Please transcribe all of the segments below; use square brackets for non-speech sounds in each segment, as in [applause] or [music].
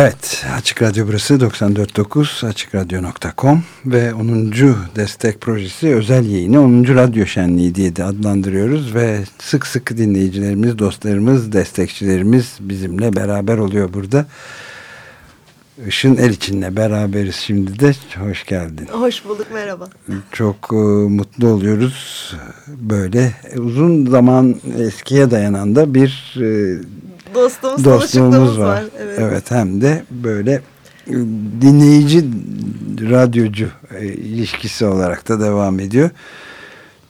Evet, Açık Radyo burası 94.9 AçıkRadyo.com ve 10. destek projesi özel yayını 10. Radyo Şenliği diye de adlandırıyoruz ve sık sık dinleyicilerimiz, dostlarımız, destekçilerimiz bizimle beraber oluyor burada. Işın Eliçin'le beraberiz şimdi de. Hoş geldin. Hoş bulduk, merhaba. Çok e, mutlu oluyoruz. Böyle uzun zaman eskiye dayanan da bir e, Dostluğumuz, dostluğumuz var. var. Evet. evet hem de böyle e, dinleyici radyocu e, ilişkisi olarak da devam ediyor.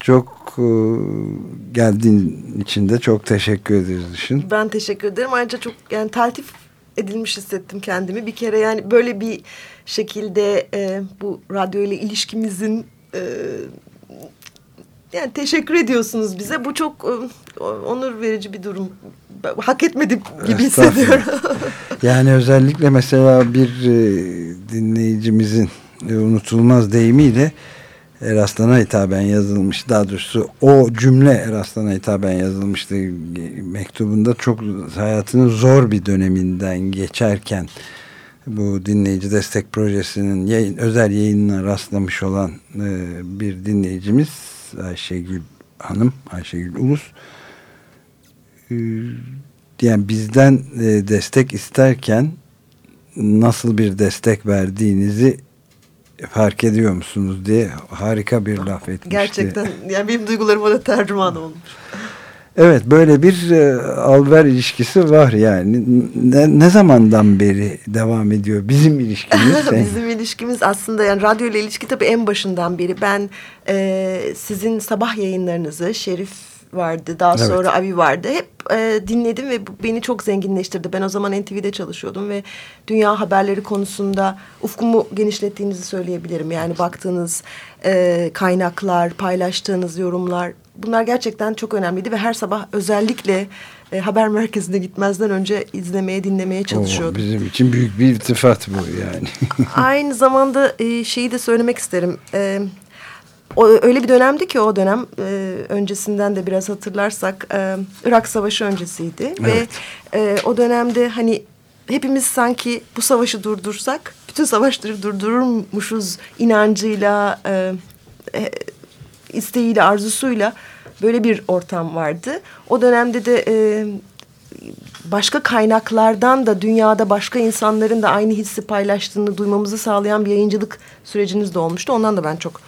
Çok e, geldiğin için de çok teşekkür ederiz Işın. Ben teşekkür ederim. Ayrıca çok yani taltif edilmiş hissettim kendimi. Bir kere yani böyle bir şekilde e, bu radyo ile ilişkimizin e, yani teşekkür ediyorsunuz bize. Bu çok e, onur verici bir durum. Hak etmedim gibi hissediyorum. [laughs] yani özellikle mesela bir e, dinleyicimizin e, unutulmaz deyimiyle Eraslan'a hitaben yazılmış. Daha doğrusu o cümle Eraslan'a hitaben yazılmıştı. Mektubunda çok hayatının zor bir döneminden geçerken bu dinleyici destek projesinin yayın, özel yayınına rastlamış olan e, bir dinleyicimiz Ayşegül Hanım, Ayşegül Ulus e, yani bizden e, destek isterken nasıl bir destek verdiğinizi fark ediyor musunuz diye harika bir laf etmişti. Gerçekten yani benim duygularım ona tercüman olmuş. Evet böyle bir e, alver ilişkisi var yani. Ne, ne zamandan beri devam ediyor bizim ilişkimiz? [laughs] bizim ilişkimiz aslında yani radyo ile ilişki tabii en başından beri. Ben e, sizin sabah yayınlarınızı Şerif vardı. Daha evet. sonra Abi vardı. Hep e, dinledim ve bu beni çok zenginleştirdi. Ben o zaman NTV'de çalışıyordum ve dünya haberleri konusunda ufkumu genişlettiğinizi söyleyebilirim. Yani baktığınız e, kaynaklar, paylaştığınız yorumlar bunlar gerçekten çok önemliydi ve her sabah özellikle e, haber merkezine gitmezden önce izlemeye, dinlemeye çalışıyordum. Oo, bizim için büyük bir iltifat bu yani. [laughs] Aynı zamanda e, şeyi de söylemek isterim. E, o, öyle bir dönemdi ki o dönem e, öncesinden de biraz hatırlarsak e, Irak Savaşı öncesiydi evet. ve e, o dönemde hani hepimiz sanki bu savaşı durdursak bütün savaşları durdururmuşuz inancıyla e, e, isteğiyle arzusuyla böyle bir ortam vardı. O dönemde de e, başka kaynaklardan da dünyada başka insanların da aynı hissi paylaştığını duymamızı sağlayan bir yayıncılık süreciniz de olmuştu. Ondan da ben çok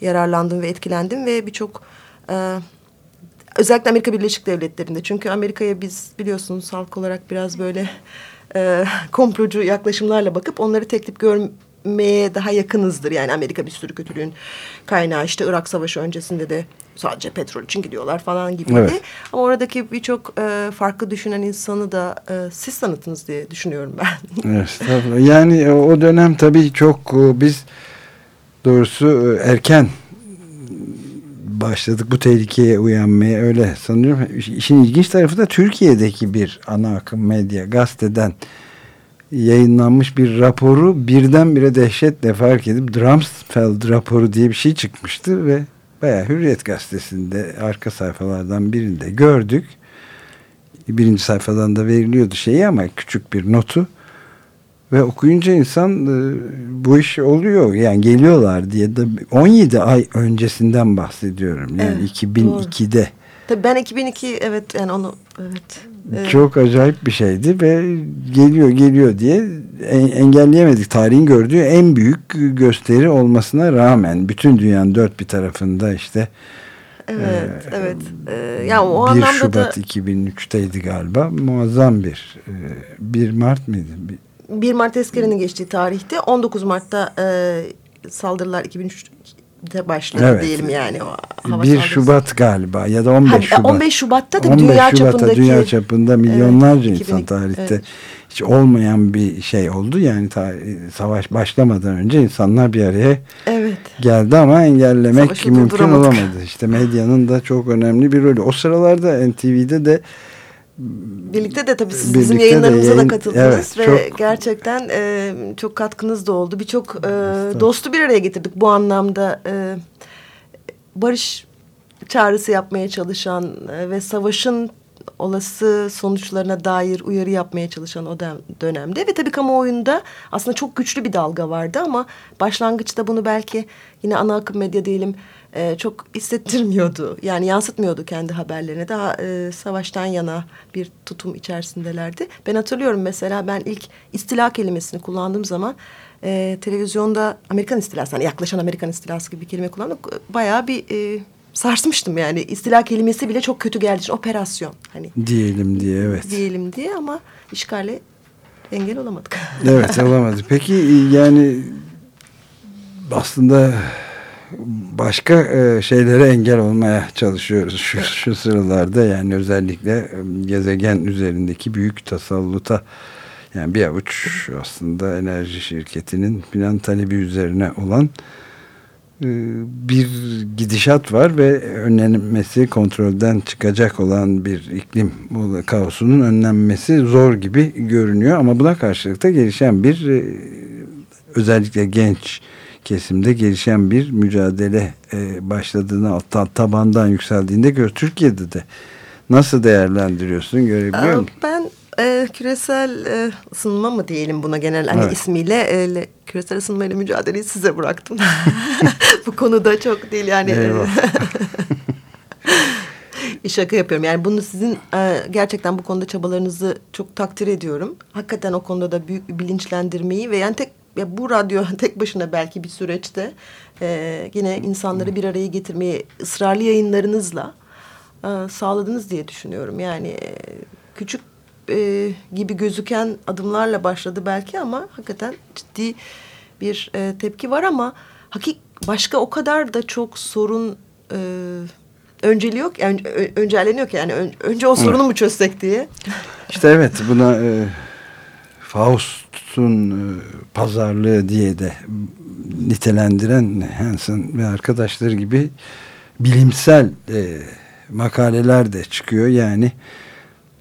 yararlandım ve etkilendim ve birçok e, özellikle Amerika Birleşik Devletleri'nde çünkü Amerika'ya biz biliyorsunuz halk olarak biraz böyle e, komplocu yaklaşımlarla bakıp onları tek tip görmeye daha yakınızdır. Yani Amerika bir sürü kötülüğün kaynağı işte Irak Savaşı öncesinde de sadece petrol için gidiyorlar falan gibi. Evet. Ama oradaki birçok e, farklı düşünen insanı da e, siz tanıttınız diye düşünüyorum ben. [laughs] Evet, yani o dönem tabii çok e, biz doğrusu e, erken başladık bu tehlikeye uyanmaya öyle sanıyorum. İşin ilginç tarafı da Türkiye'deki bir ana akım medya gazeteden yayınlanmış bir raporu birdenbire dehşetle fark edip Drumsfeld raporu diye bir şey çıkmıştı ve bayağı Hürriyet gazetesinde arka sayfalardan birinde gördük. Birinci sayfadan da veriliyordu şeyi ama küçük bir notu. Ve okuyunca insan e, bu iş oluyor yani geliyorlar diye de 17 ay öncesinden bahsediyorum. Yani evet, 2002'de. Doğru. Tabii ben 2002 evet yani onu evet. Evet. Çok acayip bir şeydi ve geliyor geliyor diye engelleyemedik. Tarihin gördüğü en büyük gösteri olmasına rağmen bütün dünyanın dört bir tarafında işte Evet, ee, evet. Ee, ya o 1 anlamda Şubat da 2003'teydi galiba. Muazzam bir e, 1 Mart mıydı? 1 Mart tezkerenin geçtiği tarihte 19 Mart'ta e, saldırılar 2003'te başladı evet. diyelim yani. O hava 1 saldırısı. Şubat galiba ya da 15 ha, Şubat. 15 Şubat'ta da 15 dünya Şubat'ta çapındaki dünya çapında milyonlarca evet, insan tarihte evet. hiç olmayan bir şey oldu. Yani ta, savaş başlamadan önce insanlar bir araya evet. geldi ama engellemek Savaşı mümkün olamadı. İşte medyanın da çok önemli bir rolü. O sıralarda NTV'de de Birlikte de tabii siz bizim yayınlarımıza yayın, da katıldınız evet, ve çok, gerçekten e, çok katkınız da oldu. Birçok e, dostu bir araya getirdik bu anlamda. E, barış çağrısı yapmaya çalışan e, ve savaşın olası sonuçlarına dair uyarı yapmaya çalışan o dönemde ve tabii kamuoyunda aslında çok güçlü bir dalga vardı ama başlangıçta bunu belki yine ana akım medya diyelim e, çok hissettirmiyordu. Yani yansıtmıyordu kendi haberlerine. Daha e, savaştan yana bir tutum içerisindelerdi. Ben hatırlıyorum mesela ben ilk istila kelimesini kullandığım zaman e, televizyonda Amerikan istilası, hani yaklaşan Amerikan istilası gibi bir kelime kullandık. Bayağı bir e, sarsmıştım yani. istila kelimesi bile çok kötü geldi için operasyon. Hani, diyelim diye evet. Diyelim diye ama işgale engel olamadık. evet olamadık. Peki yani aslında başka e, şeylere engel olmaya çalışıyoruz şu, şu sıralarda. Yani özellikle e, gezegen üzerindeki büyük tasalluta yani bir avuç aslında enerji şirketinin plan talebi üzerine olan e, bir gidişat var ve önlenmesi kontrolden çıkacak olan bir iklim kaosunun önlenmesi zor gibi görünüyor. Ama buna karşılık da gelişen bir özellikle genç kesimde gelişen bir mücadele e, başladığını alttan tabandan yükseldiğinde gör. Türkiye'de de nasıl değerlendiriyorsun görebiliyor musun? Ben e, küresel e, ısınma mı diyelim buna genel hani evet. ismiyle e, küresel ısınmayla mücadeleyi size bıraktım. [laughs] Bu konuda çok değil yani. [laughs] bir şaka yapıyorum. Yani bunu sizin e, gerçekten bu konuda çabalarınızı çok takdir ediyorum. Hakikaten o konuda da büyük bir bilinçlendirmeyi ve yani tek ya bu radyo [laughs] tek başına belki bir süreçte e, yine insanları bir araya getirmeyi ısrarlı yayınlarınızla e, sağladınız diye düşünüyorum. Yani e, küçük e, gibi gözüken adımlarla başladı belki ama hakikaten ciddi bir e, tepki var ama hakik başka o kadar da çok sorun e, önceliği yok yani önceleniyor ki yani önce o sorunu mu çözsek diye. İşte evet buna e, Faust'un e, pazarlığı diye de nitelendiren Hansen ve arkadaşları gibi bilimsel e, makaleler de çıkıyor. Yani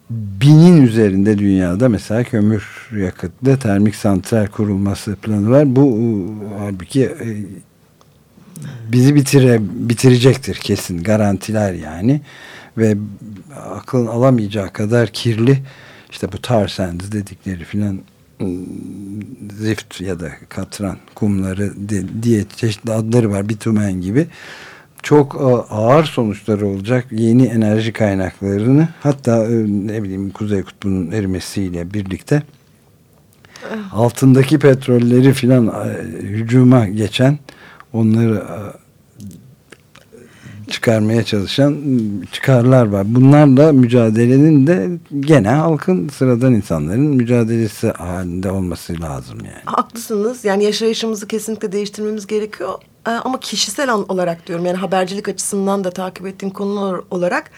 binin üzerinde dünyada mesela kömür yakıtlı termik santral kurulması planı var. Bu halbuki e, bizi bitire, bitirecektir kesin garantiler yani ve aklın alamayacağı kadar kirli işte bu tar sands dedikleri filan zift ya da katran kumları diye çeşitli adları var bitumen gibi. Çok e, ağır sonuçları olacak yeni enerji kaynaklarını hatta e, ne bileyim Kuzey Kutbu'nun erimesiyle birlikte altındaki petrolleri filan e, hücuma geçen onları çıkarmaya çalışan çıkarlar var. Bunlarla mücadelenin de gene halkın sıradan insanların mücadelesi halinde olması lazım yani. Haklısınız. Yani yaşayışımızı kesinlikle değiştirmemiz gerekiyor. Ee, ama kişisel olarak diyorum yani habercilik açısından da takip ettiğim konular olarak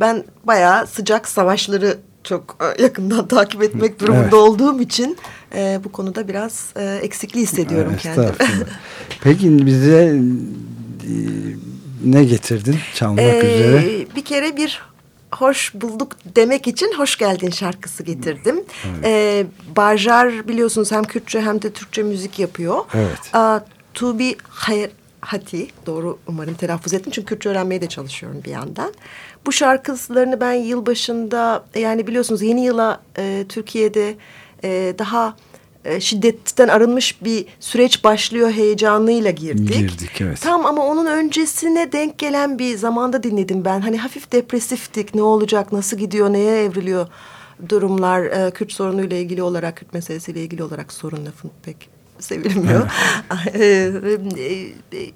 ben bayağı sıcak savaşları çok e, yakından [laughs] takip etmek durumunda evet. olduğum için e, bu konuda biraz e, eksikliği hissediyorum evet, kendimi. Peki bize e, ne getirdin çalmak ee, üzere? Bir kere bir hoş bulduk demek için hoş geldin şarkısı getirdim. Evet. Ee, Barjar biliyorsunuz hem Kürtçe hem de Türkçe müzik yapıyor. Evet. Aa, hayır Hati doğru umarım telaffuz ettim çünkü Kürtçe öğrenmeye de çalışıyorum bir yandan. Bu şarkılarını ben yılbaşında yani biliyorsunuz yeni yıla e, Türkiye'de e, daha e, şiddetten arınmış bir süreç başlıyor heyecanıyla girdik. Girdik evet. Tam ama onun öncesine denk gelen bir zamanda dinledim ben. Hani hafif depresiftik ne olacak nasıl gidiyor neye evriliyor durumlar e, Kürt sorunuyla ilgili olarak Kürt meselesiyle ilgili olarak sorun lafın pek sevilmiyor. [laughs] E, e,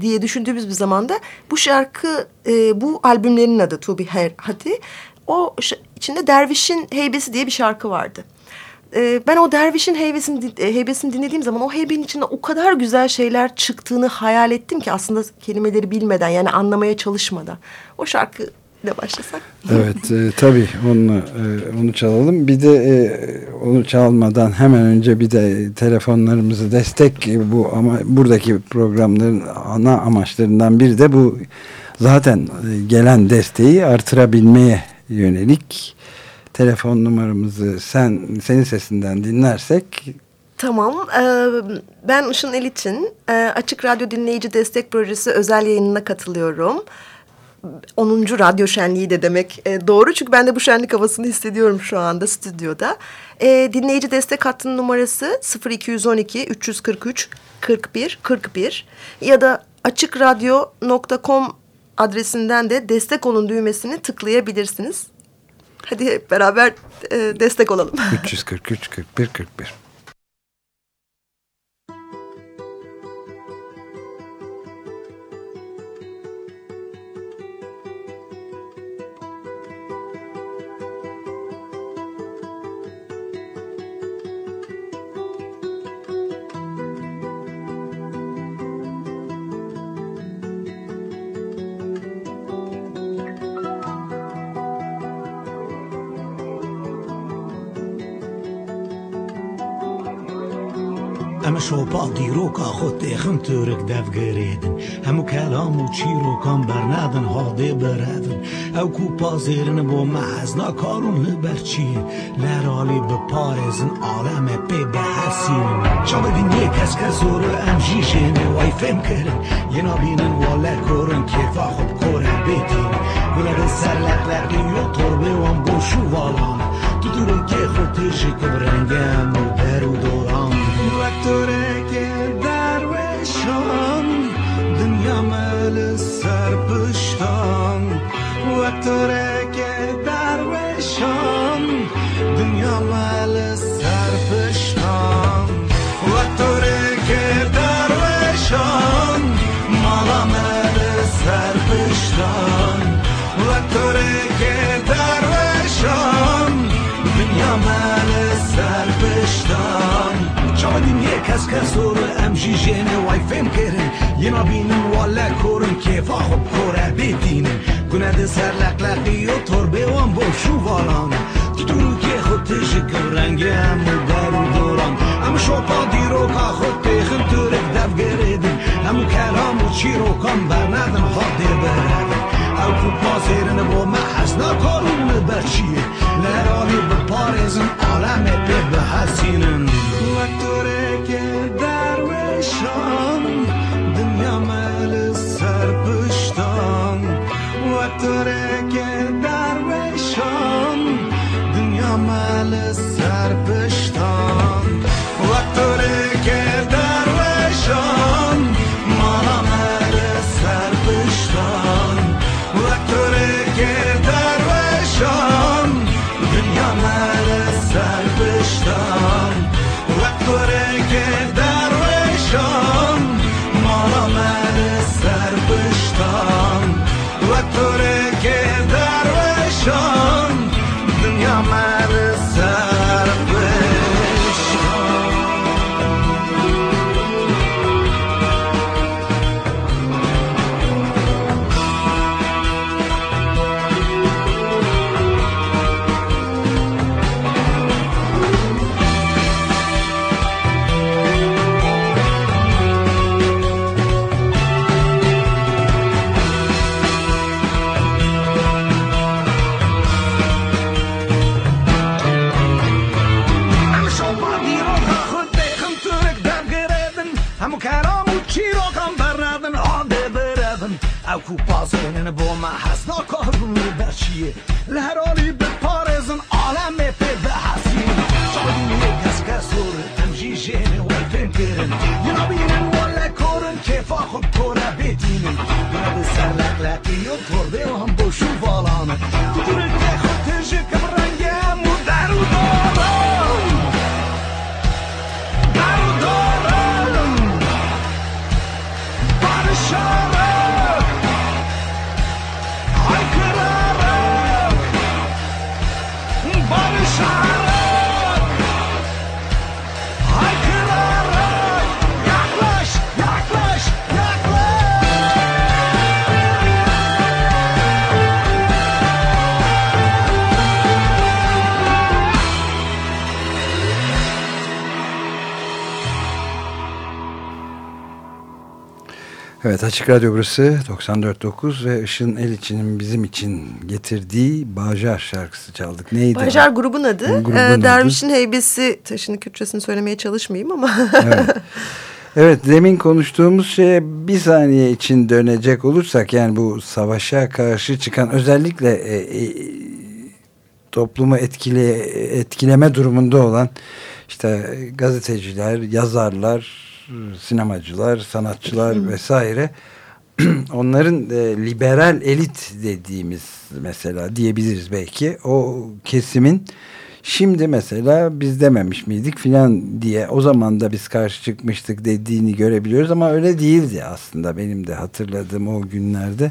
diye düşündüğümüz bir zamanda bu şarkı e, bu albümlerin adı To Be Her Hati o içinde Derviş'in Heybesi diye bir şarkı vardı e, ben o dervişin heybesini, e, heybesini dinlediğim zaman o heybenin içinde o kadar güzel şeyler çıktığını hayal ettim ki aslında kelimeleri bilmeden yani anlamaya çalışmadan. O şarkı ne başlasak? Evet e, tabii onu, e, onu çalalım. Bir de e, onu çalmadan hemen önce bir de telefonlarımızı destek e, bu ama buradaki programların ana amaçlarından biri de bu zaten e, gelen desteği artırabilmeye yönelik telefon numaramızı sen senin sesinden dinlersek Tamam. Ee, ben Işın Eliçin. Ee, Açık Radyo Dinleyici Destek Projesi özel yayınına katılıyorum. 10. Radyo Şenliği de demek e, doğru. Çünkü ben de bu şenlik havasını hissediyorum şu anda stüdyoda. E, dinleyici destek hattının numarası 0212 343 41 41 ya da açıkradyo.com adresinden de destek olun düğmesini tıklayabilirsiniz. Hadi hep beraber e, destek olalım. 343 41 41 ئەمە شۆپا دیرۆکا خۆ تێخم تورک دەفگەرێدن هەموو کەلام و چیرۆکان بەرنادن هاڵدێ بەرەدن ئەو کو پازێرن بۆ مەحەز ناکارون لەبەرچیە لەراڵی بپارێزن ئاڵەمە پێ بەحەسیون چاڵدین یە کەس کە زۆرە ئەم ژیژێنێ وای فێم کردن یەنابینن وا لە کۆرن کێفا خوب کۆرە بێتین گولەدە سەر لەقلەقی و تۆربێ وان بۆ شوواڵان دورم که خودش کم رنگم و در و دوران. و طوره که دروشان دنیا مل سر پشتان ژیژێنێ وای فێم کردن ینا بینن وا لە کۆرن کێفا خۆ کۆرە بێتینن گونەدە سەر لەقلەقی و تۆربێوان بۆ شوواڵان دوروکێ خۆ تژکە ڕەنگە ئەم و دۆران ئەم شۆپا دیرۆکا خۆ تێخن تورک دەفگەرێدن هەموو کەلام و چیرۆکان بەرنادن خۆ دێبەرەدن ئەو کوپاسێرنە بۆ مە حەز ناکارون لە بەرچیە لەراڵی بپارێزن ئالەمێ پێ بەهەسینن وەکتۆرێکێ Oh. دەبگرێدن هەموو کارام و چیرۆکان بەرنادن ئادێ برەدن ئەو کوپاسێنن بۆ مە حەز ناکاربوون لە بەرچیە لە Evet Açık Radyo burası 94.9 ve Işın Eliçi'nin bizim için getirdiği Bajar şarkısı çaldık. Neydi? Bajar grubun adı. Grubun ee. Derviş'in heybesi taşını Kürtçesini söylemeye çalışmayayım ama. Evet. [laughs] Evet demin konuştuğumuz şeye bir saniye için dönecek olursak yani bu savaşa karşı çıkan özellikle e, e, toplumu etkile, etkileme durumunda olan işte gazeteciler, yazarlar, sinemacılar, sanatçılar vesaire. [clears throat] Onların e, liberal elit dediğimiz mesela diyebiliriz belki. O kesimin şimdi mesela biz dememiş miydik? filan diye o zaman da biz karşı çıkmıştık dediğini görebiliyoruz ama öyle değildi aslında. Benim de hatırladığım o günlerde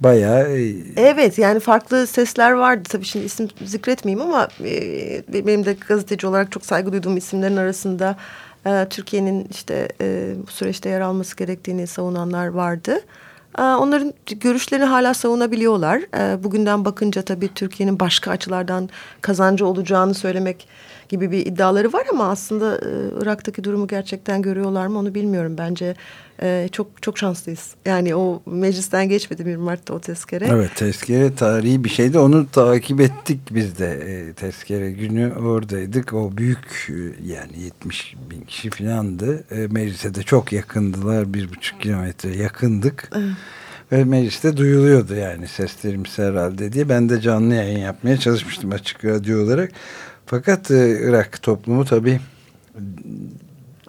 bayağı e, Evet yani farklı sesler vardı. Tabii şimdi isim zikretmeyeyim ama e, benim de gazeteci olarak çok saygı duyduğum isimlerin arasında e, Türkiye'nin işte e, bu süreçte yer alması gerektiğini savunanlar vardı. E, onların görüşlerini hala savunabiliyorlar. E, bugünden bakınca tabii Türkiye'nin başka açılardan kazancı olacağını söylemek gibi bir iddiaları var ama aslında e, Irak'taki durumu gerçekten görüyorlar mı onu bilmiyorum. Bence e, çok çok şanslıyız. Yani o meclisten geçmedi 1 Mart'ta o tezkere. Evet tezkere tarihi bir şeydi. Onu takip ettik biz de. E, tezkere günü oradaydık. O büyük e, yani 70 bin kişi filandı. E, meclise de çok yakındılar. Bir buçuk kilometre yakındık. Ve mecliste duyuluyordu yani seslerimiz herhalde diye. Ben de canlı yayın yapmaya çalışmıştım açık radyo olarak. Fakat e, Irak toplumu tabii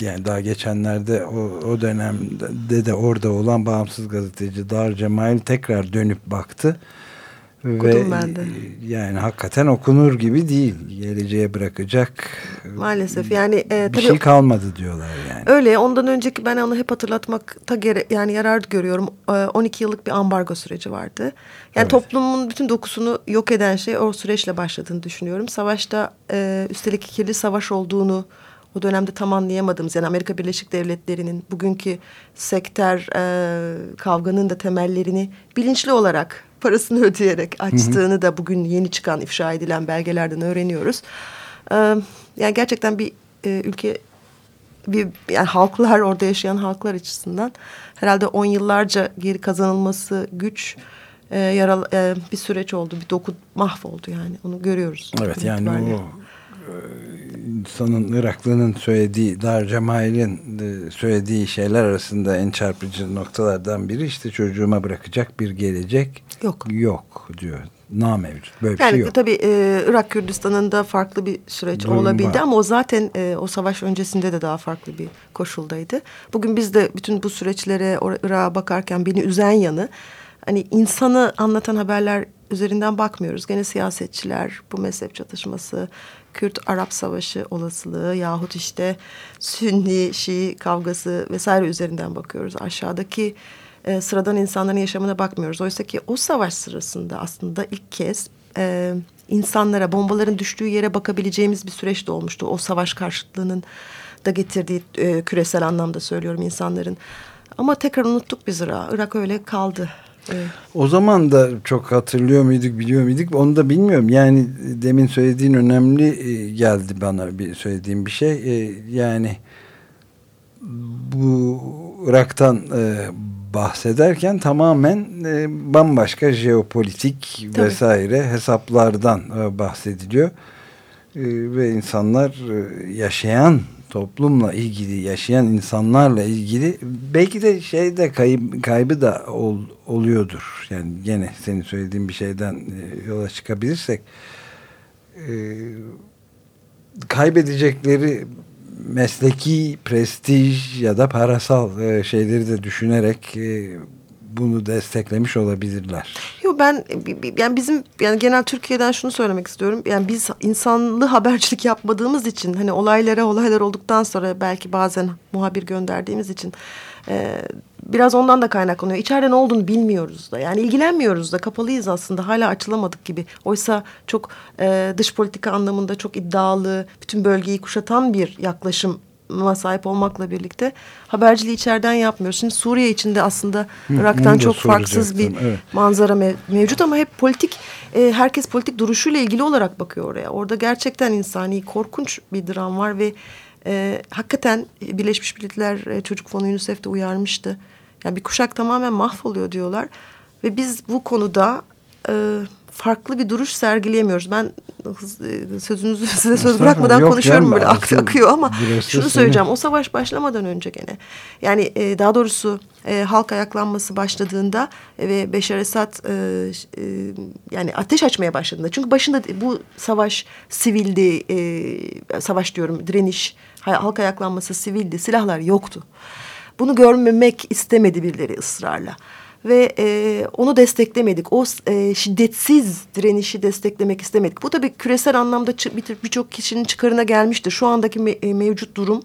yani daha geçenlerde o, o dönemde de orada olan bağımsız gazeteci Dar Cemal tekrar dönüp baktı. Okudum ben de. Yani hakikaten okunur gibi değil. Geleceğe bırakacak. Maalesef yani e, bir tabii şey kalmadı diyorlar yani. öyle ondan önceki ben onu hep hatırlatmakta gere, yani yarar görüyorum. E, 12 yıllık bir ambargo süreci vardı. Yani Evet. toplumun bütün dokusunu yok eden şey o süreçle başladığını düşünüyorum. Savaşta e, üstelik ikili savaş olduğunu o dönemde tam anlayamadığımız yani Amerika Birleşik Devletleri'nin bugünkü sektör e, kavganın da temellerini bilinçli olarak parasını [laughs] ödeyerek açtığını da bugün yeni çıkan ifşa edilen belgelerden öğreniyoruz. E, yani gerçekten bir e, ülke bir yani halklar orada yaşayan halklar açısından herhalde on yıllarca geri kazanılması güç e, yaral, e, bir süreç oldu. Bir doku mahvoldu yani. Onu görüyoruz. Evet yani itibariyle. o insanın Iraklı'nın söylediği Dar Cemal'in söylediği şeyler arasında en çarpıcı noktalardan biri işte çocuğuma bırakacak bir gelecek Yok. yok diyor. Namevcut. Böyle bir Yani şey yok. tabii e, Irak Kürdistan'ında farklı bir süreç Durum olabildi var. ama o zaten e, o savaş öncesinde de daha farklı bir koşuldaydı. Bugün biz de bütün bu süreçlere Irak'a bakarken beni üzen yanı hani insanı anlatan haberler üzerinden bakmıyoruz. Gene siyasetçiler bu mezhep çatışması, Kürt-Arap savaşı olasılığı yahut işte Sünni, Şii kavgası vesaire üzerinden bakıyoruz. Aşağıdaki e, sıradan insanların yaşamına bakmıyoruz. Oysa ki o savaş sırasında aslında ilk kez e, insanlara bombaların düştüğü yere bakabileceğimiz bir süreç de olmuştu. O savaş karşıtlığının da getirdiği e, küresel anlamda söylüyorum insanların. Ama tekrar unuttuk biz Irak'ı. Irak öyle kaldı. O zaman da çok hatırlıyor muyduk, biliyor muyduk onu da bilmiyorum. Yani demin söylediğin önemli e, geldi bana bir söylediğim bir şey. E, Yani bu Irak'tan e, bahsederken tamamen bambaşka jeopolitik Tabii. vesaire hesaplardan bahsediliyor. Ve insanlar yaşayan toplumla ilgili, yaşayan insanlarla ilgili belki de şeyde kayıp, kaybı da ol, oluyordur. Yani gene senin söylediğin bir şeyden e, yola çıkabilirsek e, kaybedecekleri mesleki prestij ya da parasal e, şeyleri de düşünerek e, bunu desteklemiş olabilirler. Yo ben yani bizim yani genel Türkiye'den şunu söylemek istiyorum. Yani biz insanlı habercilik yapmadığımız için hani olaylara olaylar olduktan sonra belki bazen muhabir gönderdiğimiz için e, biraz ondan da kaynaklanıyor. İçeride ne olduğunu bilmiyoruz da. Yani ilgilenmiyoruz da kapalıyız aslında. Hala açılamadık gibi. Oysa çok e, dış politika anlamında çok iddialı, bütün bölgeyi kuşatan bir yaklaşım sahip olmakla birlikte haberciliği içeriden yapmıyoruz. Şimdi Suriye içinde aslında Irak'tan çok farksız bir evet. manzara mev- mevcut ama hep politik e, herkes politik duruşuyla ilgili olarak bakıyor oraya. Orada gerçekten insani korkunç bir dram var ve e, hakikaten Birleşmiş Milletler e, Çocuk Fonu UNICEF de uyarmıştı. Yani bir kuşak tamamen mahvoluyor diyorlar. Ve biz bu konuda e, farklı bir duruş sergileyemiyoruz. Ben e, sözünüzü [laughs] size söz bırakmadan Yok konuşuyorum böyle ak akıyor ama şunu söyleyeceğim. O savaş başlamadan önce gene yani e, daha doğrusu e, halk ayaklanması başladığında e, ve Beşar Esad e, e, yani ateş açmaya başladığında çünkü başında bu savaş sivildi e, savaş diyorum direniş halk ayaklanması sivildi silahlar yoktu. Bunu görmemek istemedi birileri ısrarla ve e, onu desteklemedik. O e, şiddetsiz direnişi desteklemek istemedik. Bu tabii küresel anlamda birçok kişinin çıkarına gelmiştir. Şu andaki me- e, mevcut durum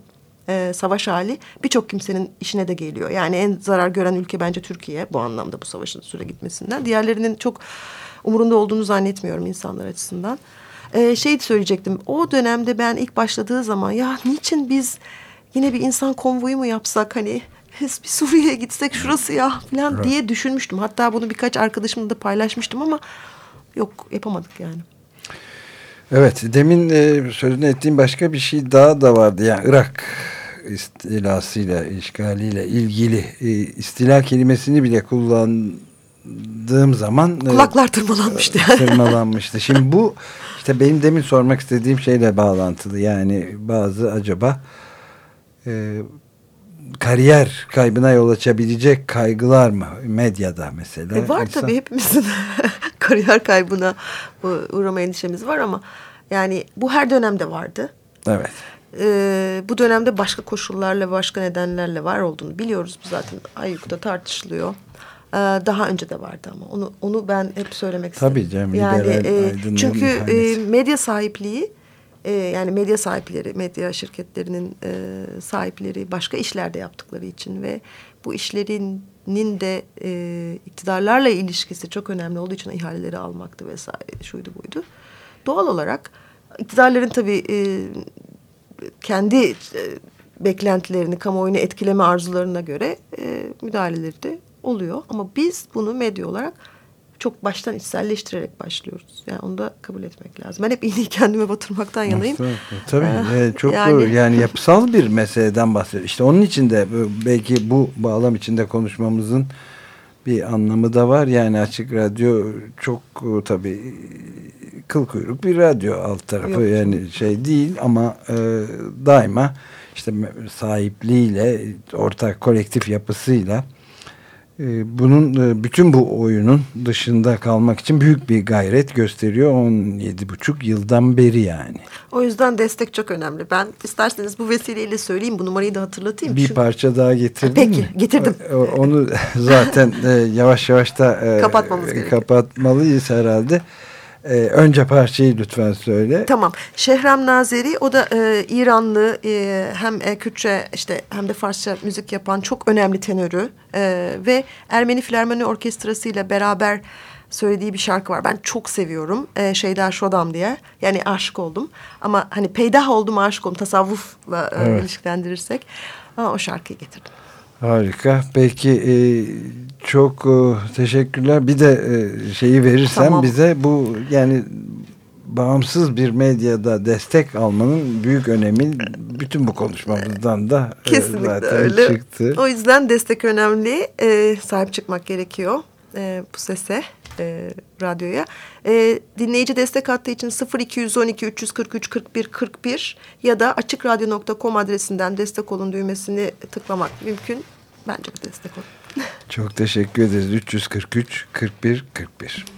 e, savaş hali birçok kimsenin işine de geliyor. Yani en zarar gören ülke bence Türkiye bu anlamda bu savaşın süre gitmesinden. Diğerlerinin çok umurunda olduğunu zannetmiyorum insanlar açısından. E, şey söyleyecektim. O dönemde ben ilk başladığı zaman ya niçin biz yine bir insan konvoyu mu yapsak hani biz bir Suriye'ye gitsek şurası ya falan diye düşünmüştüm. Hatta bunu birkaç arkadaşımla da paylaşmıştım ama yok yapamadık yani. Evet demin e, sözünü ettiğim başka bir şey daha da vardı. Yani Irak istilasıyla, işgaliyle ilgili e, istila kelimesini bile kullandığım zaman e, Kulaklar tırmalanmıştı yani. tırmalanmıştı. Şimdi bu işte benim demin sormak istediğim şeyle bağlantılı. Yani bazı acaba e, kariyer kaybına yol açabilecek kaygılar mı medyada mesela? E var İnsan- tabii hepimizin [laughs] kariyer kaybına uğrama endişemiz var ama yani bu her dönemde vardı. Evet. Ee, bu dönemde başka koşullarla, başka nedenlerle var olduğunu biliyoruz. Bu zaten ayyukta tartışılıyor. Ee, daha önce de vardı ama onu onu ben hep söylemek istedim. Tabii canım, Yani e, çünkü e, medya sahipliği e, yani medya sahipleri, medya şirketlerinin e, sahipleri başka işlerde yaptıkları için ve bu işlerinin de e, iktidarlarla ilişkisi çok önemli olduğu için ihaleleri almaktı vesaire şuydu buydu. Doğal olarak iktidarların tabii e, kendi e, beklentilerini, kamuoyunu etkileme arzularına göre e, müdahaleleri de oluyor. Ama biz bunu medya olarak çok baştan içselleştirerek başlıyoruz. Yani onu da kabul etmek lazım. Ben hep iğneyi kendime batırmaktan yanayım. Tabii, Ee, e, çok yani- doğru. Yani [laughs] yapısal bir meseleden bahsediyor. İşte onun için de bu- belki bu bağlam içinde konuşmamızın bir anlamı da var. Yani açık radyo çok e, tabii kıl kuyruk bir radyo alt tarafı Yok. yani şey değil ama e, daima işte sahipliğiyle ortak kolektif yapısıyla e, bunun e, bütün bu oyunun dışında kalmak için büyük bir gayret gösteriyor 17,5 yıldan beri yani. O yüzden destek çok önemli. Ben isterseniz bu vesileyle söyleyeyim. Bu numarayı da hatırlatayım. Bir Çünkü- parça daha getirdin Peki, mi? getirdim. Onu zaten e, yavaş yavaş da e, Kapatmamız gerekiyor. kapatmalıyız herhalde. E, önce parçayı lütfen söyle. Tamam. Şehram Nazeri o da e, İranlı e, hem e, Kürtçe işte hem de Farsça müzik yapan çok önemli tenörü E, ve Ermeni Filarmoni Orkestrası ile beraber söylediği bir şarkı var. Ben çok seviyorum. E, Şeyda Şodam diye. Yani aşık oldum. Ama hani peydah oldum aşık oldum. Tasavvufla e, Evet. ilişkilendirirsek. Ama o şarkıyı getirdim. Harika. Peki e, çok e, teşekkürler. Bir de e, şeyi verirsen Tamam. bize bu yani bağımsız bir medyada destek almanın büyük önemi bütün bu konuşmamızdan da e, Kesinlikle zaten öyle. çıktı. O yüzden destek önemli. Ee, sahip çıkmak gerekiyor e, bu sese, e, radyoya. E, dinleyici destek hattı için 0212 343 41 41 ya da açıkradyo.com adresinden destek olun düğmesini tıklamak mümkün. Bence bir destek olun. Çok teşekkür ederiz. 343 41 41.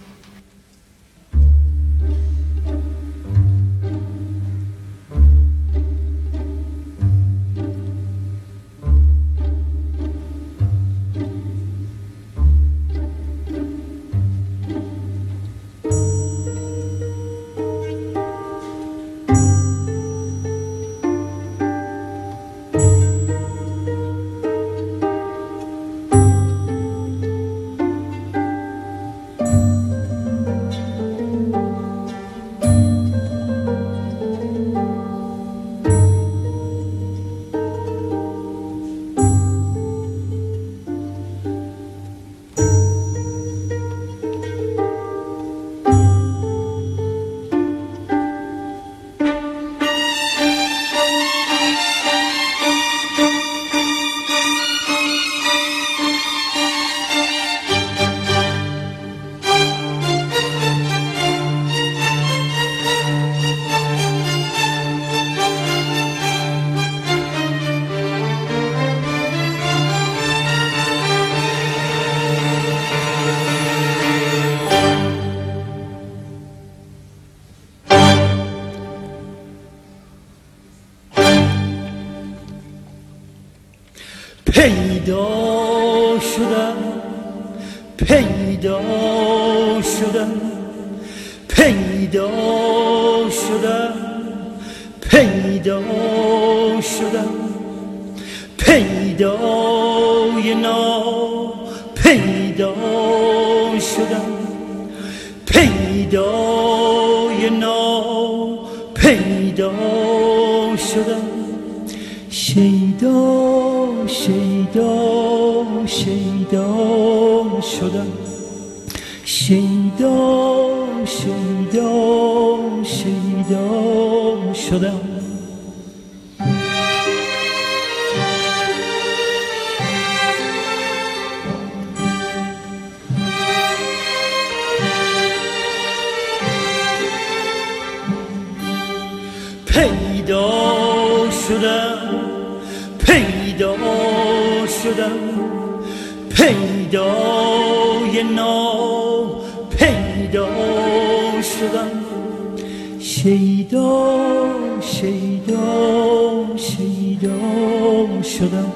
شیدا شدم. شیدا شیدا شیدا شدم. پیدا شدم پیدا شدم. پیدای نام پیدا شدم. شیدا شیدا شیدا شدم.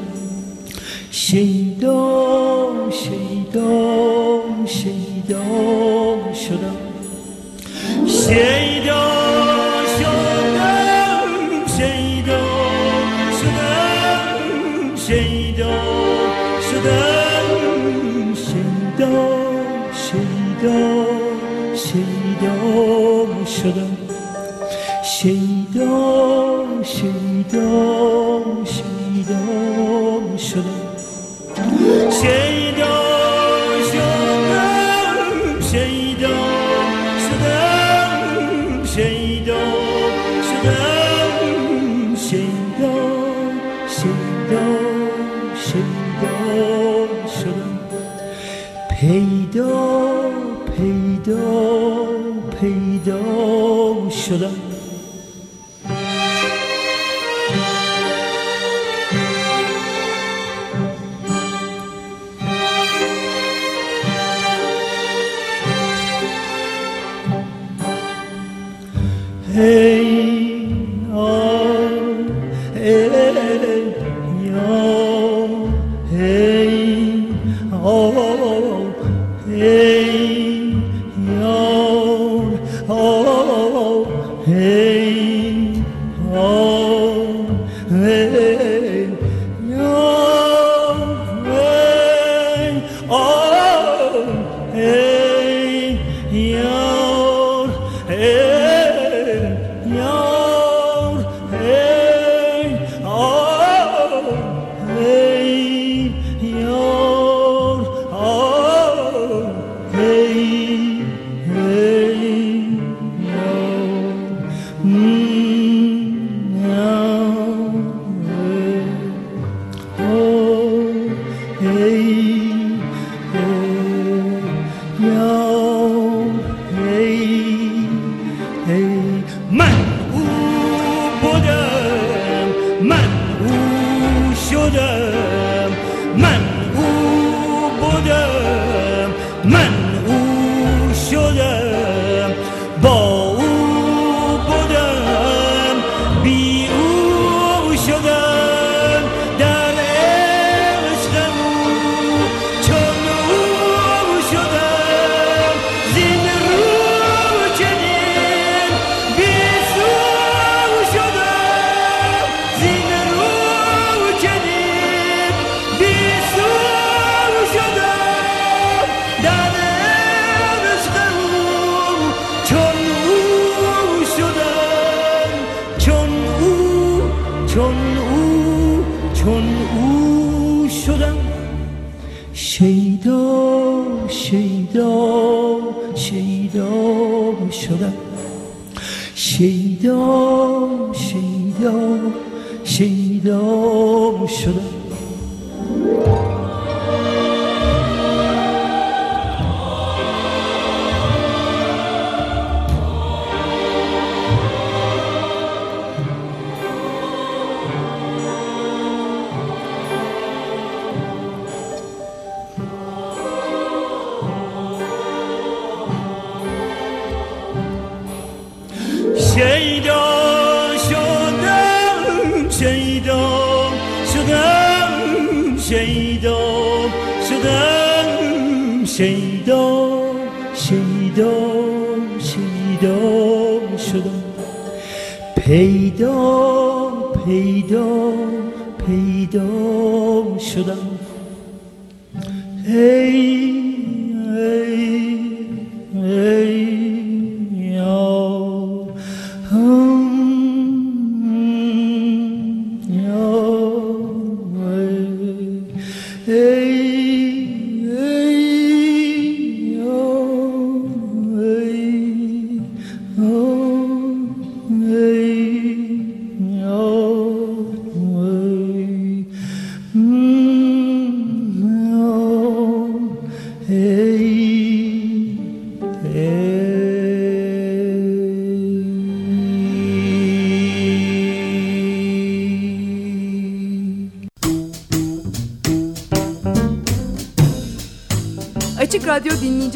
شیدا شیدا شیدا شدم. شیدا شدم شیدا شدم. شیدا شدم. شیدا شیدا شدم. شیدا شیدا. oh, oh, oh. oh. بودم من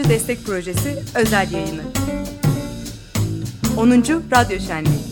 Destek Projesi özel yayını. 10. Radyo Şenliği